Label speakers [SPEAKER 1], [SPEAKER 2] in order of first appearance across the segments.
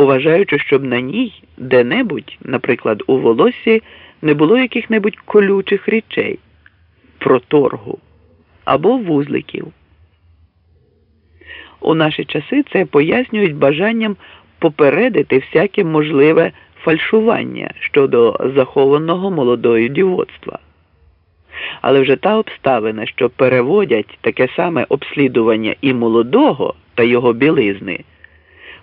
[SPEAKER 1] уважаючи, щоб на ній де-небудь, наприклад, у волоссі, не було яких-небудь колючих речей, проторгу або вузликів. У наші часи це пояснюють бажанням попередити всяке можливе фальшування щодо захованого молодою дівоцтва. Але вже та обставина, що переводять таке саме обслідування і молодого та його білизни,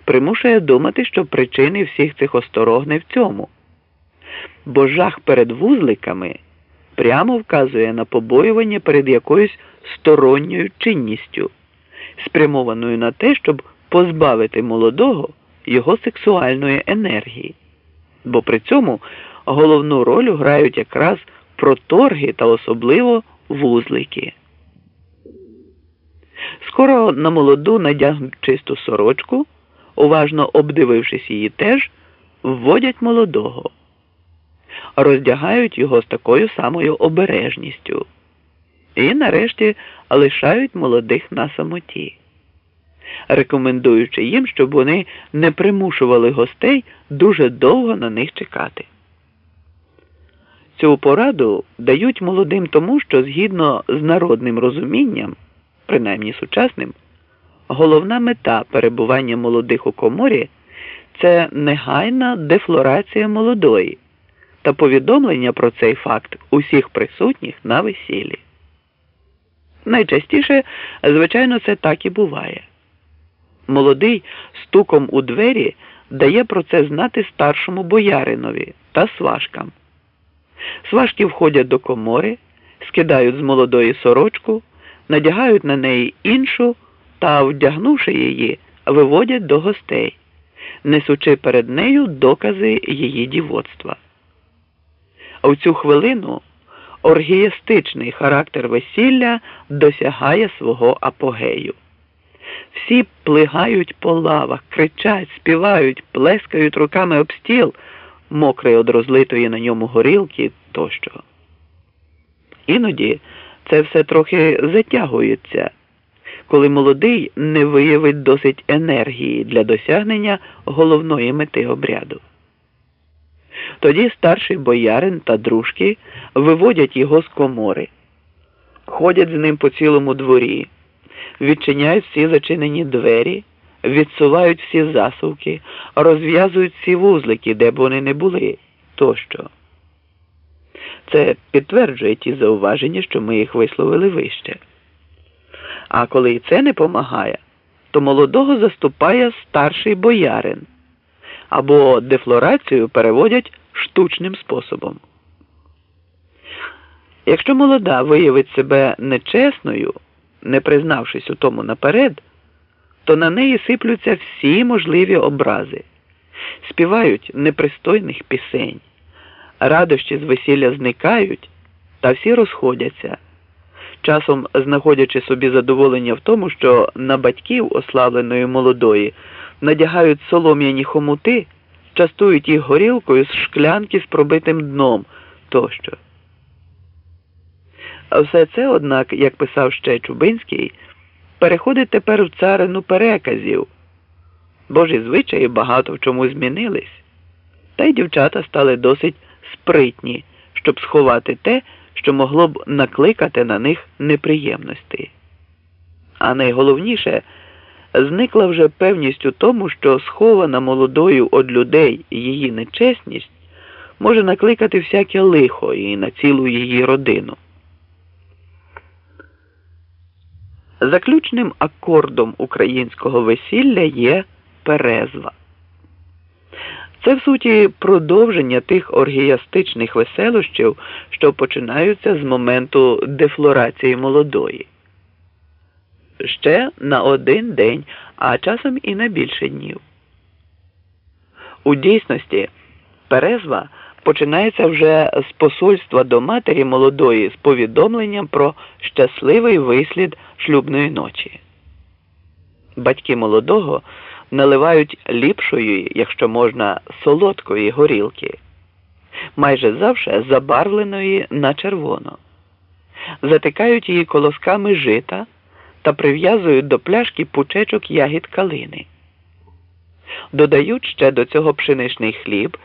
[SPEAKER 1] примушує думати, що причини всіх цих осторог не в цьому. Бо жах перед вузликами прямо вказує на побоювання перед якоюсь сторонньою чинністю, спрямованою на те, щоб позбавити молодого його сексуальної енергії. Бо при цьому головну роль грають якраз проторги та особливо вузлики. Скоро на молоду надягнуть чисту сорочку, уважно обдивившись її теж, вводять молодого, роздягають його з такою самою обережністю. І нарешті лишають молодих на самоті, рекомендуючи їм, щоб вони не примушували гостей дуже довго на них чекати. Цю пораду дають молодим тому, що згідно з народним розумінням, принаймні сучасним, головна мета перебування молодих у коморі це негайна дефлорація молодої та повідомлення про цей факт усіх присутніх на весіллі. Найчастіше, звичайно, це так і буває. Молодий стуком у двері дає про це знати старшому бояринові та сважкам. Сважки входять до комори, скидають з молодої сорочку, надягають на неї іншу та, вдягнувши її, виводять до гостей, несучи перед нею докази її дівоцтва. А в цю хвилину оргієстичний характер весілля досягає свого апогею. Всі плигають по лавах, кричать, співають, плескають руками об стіл мокрий од розлитої на ньому горілки тощо. Іноді це все трохи затягується, коли молодий не виявить досить енергії для досягнення головної мети обряду. Тоді старший боярин та дружки виводять його з комори, ходять з ним по цілому дворі, відчиняють всі зачинені двері відсувають всі засувки, розв'язують всі вузлики, де б вони не були тощо. Це підтверджує ті зауваження, що ми їх висловили вище. А коли і це не помагає, то молодого заступає старший боярин. Або дефлорацію переводять штучним способом. Якщо молода виявить себе нечесною, не признавшись у тому наперед, то на неї сиплються всі можливі образи, співають непристойних пісень, радощі з весілля зникають, та всі розходяться, часом знаходячи собі задоволення в тому, що на батьків ославленої молодої надягають солом'яні хомути, частують їх горілкою з шклянки з пробитим дном тощо. А все це, однак, як писав ще Чубинський переходить тепер в царину переказів. Божі звичаї багато в чому змінились, та й дівчата стали досить спритні, щоб сховати те, що могло б накликати на них неприємності. А найголовніше, зникла вже певність у тому, що схована молодою од людей її нечесність може накликати всяке лихо і на цілу її родину. Заключним акордом українського весілля є перезва. Це в суті продовження тих оргіастичних веселощів, що починаються з моменту дефлорації молодої. Ще на один день, а часом і на більше днів. У дійсності перезва починається вже з посольства до матері молодої з повідомленням про щасливий вислід шлюбної ночі. Батьки молодого наливають ліпшої, якщо можна, солодкої горілки, майже завжди забарвленої на червоно, затикають її колосками жита та прив'язують до пляшки пучечок ягід калини. додають ще до цього пшеничний хліб